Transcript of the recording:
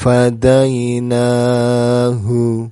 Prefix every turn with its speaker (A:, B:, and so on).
A: فديناه.